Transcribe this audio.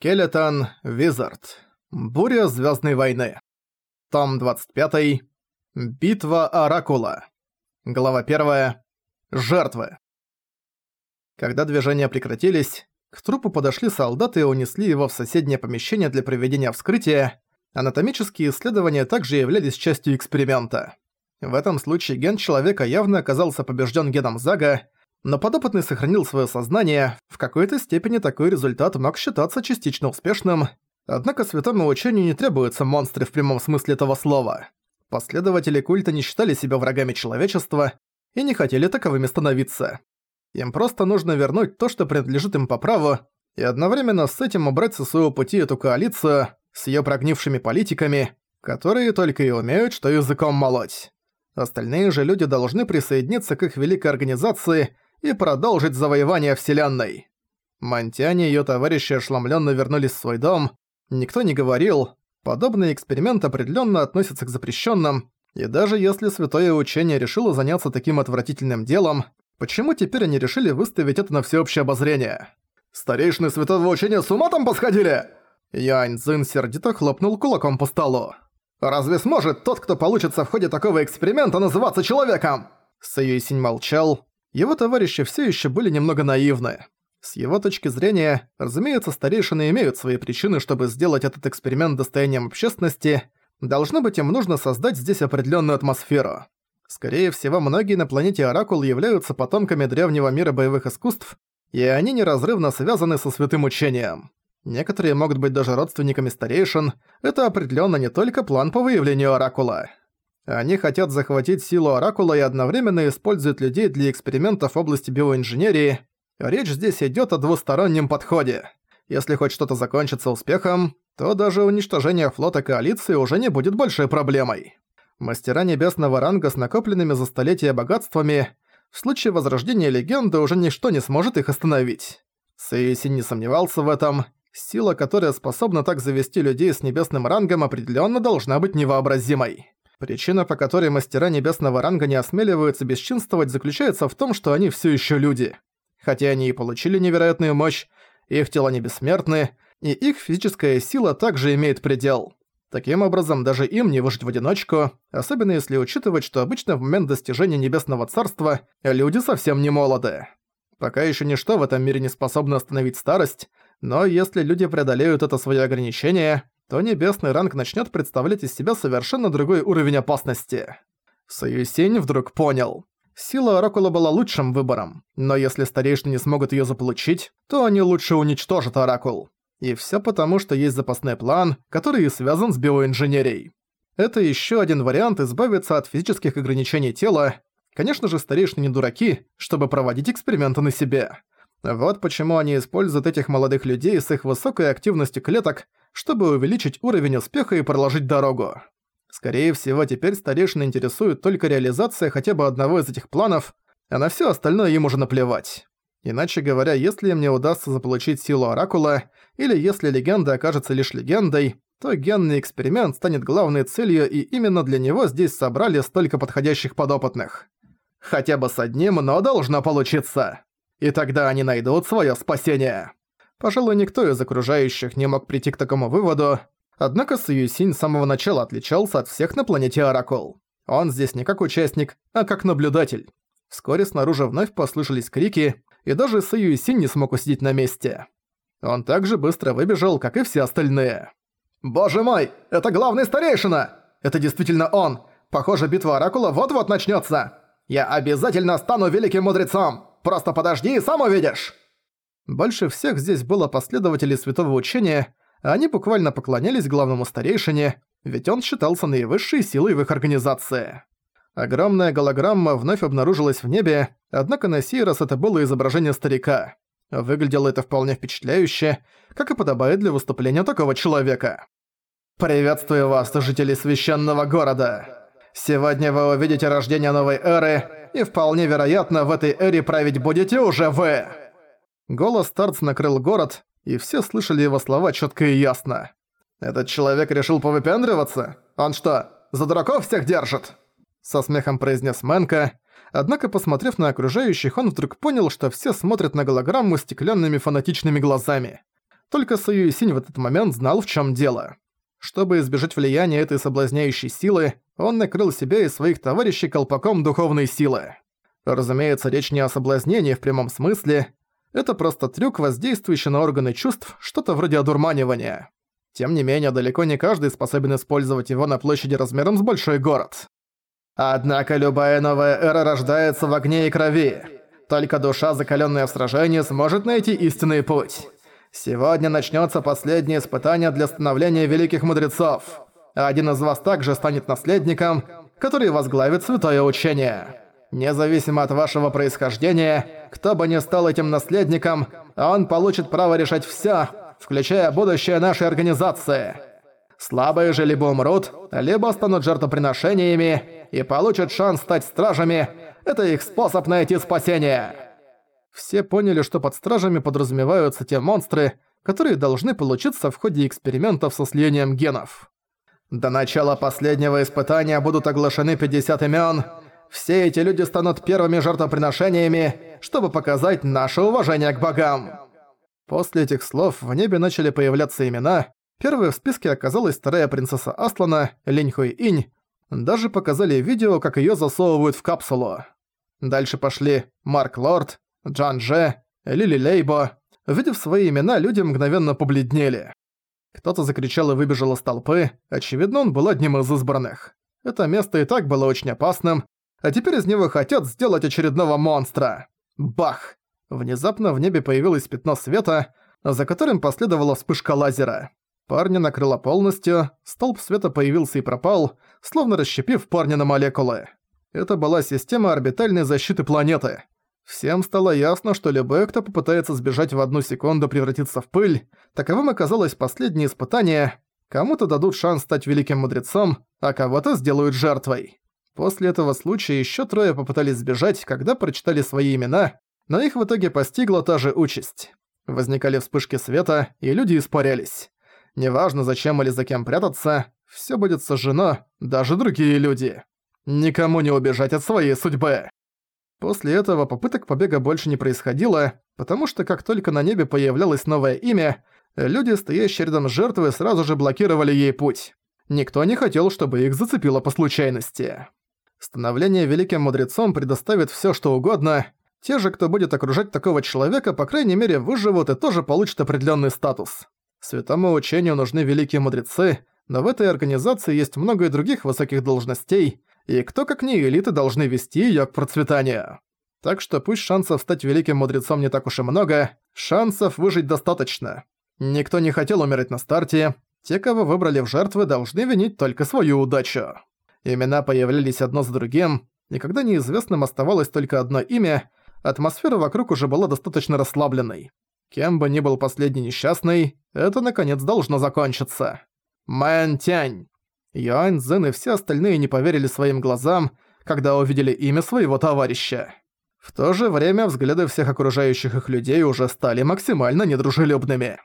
Скелетон Визард. Буря Звездной войны. Том 25. Битва Оракула. Глава 1. Жертвы. Когда движения прекратились, к трупу подошли солдаты и унесли его в соседнее помещение для проведения вскрытия. Анатомические исследования также являлись частью эксперимента. В этом случае ген человека явно оказался побежден геном Зага, но подопытный сохранил свое сознание, в какой-то степени такой результат мог считаться частично успешным, однако святому учению не требуются монстры в прямом смысле этого слова. Последователи культа не считали себя врагами человечества и не хотели таковыми становиться. Им просто нужно вернуть то, что принадлежит им по праву, и одновременно с этим убрать со своего пути эту коалицию с её прогнившими политиками, которые только и умеют, что языком молоть. Остальные же люди должны присоединиться к их великой организации и продолжить завоевание Вселенной. Монтяне и её товарищи ошеломлённо вернулись в свой дом. Никто не говорил. Подобный эксперимент определённо относится к запрещённым, и даже если Святое Учение решило заняться таким отвратительным делом, почему теперь они решили выставить это на всеобщее обозрение? «Старейшины Святого Учения с ума там посходили?» Янь Цзин сердито хлопнул кулаком по столу. «Разве сможет тот, кто получится в ходе такого эксперимента, называться человеком?» Сэйюсинь молчал, его товарищи все еще были немного наивны. С его точки зрения, разумеется, старейшины имеют свои причины, чтобы сделать этот эксперимент достоянием общественности. Должно быть, им нужно создать здесь определенную атмосферу. Скорее всего, многие на планете Оракул являются потомками древнего мира боевых искусств, и они неразрывно связаны со святым учением. Некоторые могут быть даже родственниками старейшин, это определенно не только план по выявлению Оракула. Они хотят захватить силу Оракула и одновременно используют людей для экспериментов в области биоинженерии. Речь здесь идёт о двустороннем подходе. Если хоть что-то закончится успехом, то даже уничтожение флота Коалиции уже не будет большой проблемой. Мастера небесного ранга с накопленными за столетия богатствами, в случае возрождения легенды уже ничто не сможет их остановить. Сейси не сомневался в этом. Сила, которая способна так завести людей с небесным рангом, определённо должна быть невообразимой. Причина, по которой мастера небесного ранга не осмеливаются бесчинствовать, заключается в том, что они все еще люди. Хотя они и получили невероятную мощь, их тела не бессмертны, и их физическая сила также имеет предел. Таким образом, даже им не выжить в одиночку, особенно если учитывать, что обычно в момент достижения Небесного Царства люди совсем не молоды. Пока еще ничто в этом мире не способно остановить старость, но если люди преодолеют это свое ограничение, то небесный ранг начнет представлять из себя совершенно другой уровень опасности. Союсень вдруг понял. Сила Оракула была лучшим выбором, но если старейшины не смогут ее заполучить, то они лучше уничтожат Оракул. И все потому, что есть запасной план, который связан с биоинженерией. Это еще один вариант избавиться от физических ограничений тела. Конечно же, старейшины не дураки, чтобы проводить эксперименты на себе. Вот почему они используют этих молодых людей с их высокой активностью клеток, чтобы увеличить уровень успеха и проложить дорогу. Скорее всего, теперь старейшина интересует только реализация хотя бы одного из этих планов, а на всё остальное им уже наплевать. Иначе говоря, если им не удастся заполучить силу Оракула, или если легенда окажется лишь легендой, то генный эксперимент станет главной целью, и именно для него здесь собрали столько подходящих подопытных. Хотя бы с одним, но должно получиться. И тогда они найдут своё спасение. Пожалуй, никто из окружающих не мог прийти к такому выводу, однако Сьюсинь с самого начала отличался от всех на планете Оракул. Он здесь не как участник, а как наблюдатель. Вскоре снаружи вновь послышались крики, и даже Сьюсинь не смог усидеть на месте. Он также быстро выбежал, как и все остальные. «Боже мой, это главный старейшина! Это действительно он! Похоже, битва Оракула вот-вот начнется! Я обязательно стану великим мудрецом! Просто подожди и сам увидишь!» Больше всех здесь было последователей святого учения, а они буквально поклонялись главному старейшине, ведь он считался наивысшей силой в их организации. Огромная голограмма вновь обнаружилась в небе, однако на сей раз это было изображение старика. Выглядело это вполне впечатляюще, как и подобает для выступления такого человека. «Приветствую вас, жители священного города! Сегодня вы увидите рождение новой эры, и вполне вероятно, в этой эре править будете уже вы!» Голос Тарц накрыл город, и все слышали его слова четко и ясно. «Этот человек решил повыпендриваться? Он что, за дураков всех держит?» Со смехом произнес Мэнка, однако, посмотрев на окружающих, он вдруг понял, что все смотрят на голограмму стеклянными фанатичными глазами. Только Саюисинь в этот момент знал, в чем дело. Чтобы избежать влияния этой соблазняющей силы, он накрыл себя и своих товарищей колпаком духовной силы. Разумеется, речь не о соблазнении в прямом смысле. Это просто трюк, воздействующий на органы чувств, что-то вроде одурманивания. Тем не менее, далеко не каждый способен использовать его на площади размером с большой город. Однако любая новая эра рождается в огне и крови. Только душа, закаленная в сражении, сможет найти истинный путь. Сегодня начнется последнее испытание для становления великих мудрецов. Один из вас также станет наследником, который возглавит святое учение. Независимо от вашего происхождения, кто бы ни стал этим наследником, он получит право решать всё, включая будущее нашей организации. Слабые же либо умрут, либо станут жертвоприношениями и получат шанс стать стражами. Это их способ найти спасение. Все поняли, что под стражами подразумеваются те монстры, которые должны получиться в ходе экспериментов со слиянием генов. До начала последнего испытания будут оглашены 50 имен. Все эти люди станут первыми жертвоприношениями, чтобы показать наше уважение к богам. После этих слов в небе начали появляться имена. Первой в списке оказалась вторая принцесса Аслана, Линьхуй Инь. Даже показали видео, как её засовывают в капсулу. Дальше пошли Марк Лорд, Джан Дже, Лили Лейбо. Увидев свои имена, люди мгновенно побледнели. Кто-то закричал и выбежал из толпы, очевидно, он был одним из избранных. Это место и так было очень опасным, а теперь из него хотят сделать очередного монстра. Бах! Внезапно в небе появилось пятно света, за которым последовала вспышка лазера. Парня накрыло полностью, столб света появился и пропал, словно расщепив парня на молекулы. Это была система орбитальной защиты планеты. Всем стало ясно, что любой, кто попытается сбежать в одну секунду, превратиться в пыль. Таковым оказалось последнее испытание. Кому-то дадут шанс стать великим мудрецом, а кого-то сделают жертвой. После этого случая еще трое попытались сбежать, когда прочитали свои имена, но их в итоге постигла та же участь. Возникали вспышки света, и люди испарялись. Неважно, зачем или за кем прятаться, все будет сожжено, даже другие люди. Никому не убежать от своей судьбы. После этого попыток побега больше не происходило, потому что как только на небе появлялось новое имя, люди, стоящие рядом с жертвой, сразу же блокировали ей путь. Никто не хотел, чтобы их зацепило по случайности. Становление великим мудрецом предоставит всё что угодно. Те же, кто будет окружать такого человека, по крайней мере, выживут и тоже получат определённый статус. Святому учению нужны великие мудрецы, но в этой организации есть много и других высоких должностей, и кто как не элиты должны вести её к процветанию. Так что пусть шансов стать великим мудрецом не так уж и много, шансов выжить достаточно. Никто не хотел умереть на старте, те, кого выбрали в жертвы, должны винить только свою удачу. Имена появлялись одно за другим, и когда неизвестным оставалось только одно имя, атмосфера вокруг уже была достаточно расслабленной. Кем бы ни был последний несчастный, это наконец должно закончиться. Мэн Тянь. Юань Цзэн и все остальные не поверили своим глазам, когда увидели имя своего товарища. В то же время взгляды всех окружающих их людей уже стали максимально недружелюбными.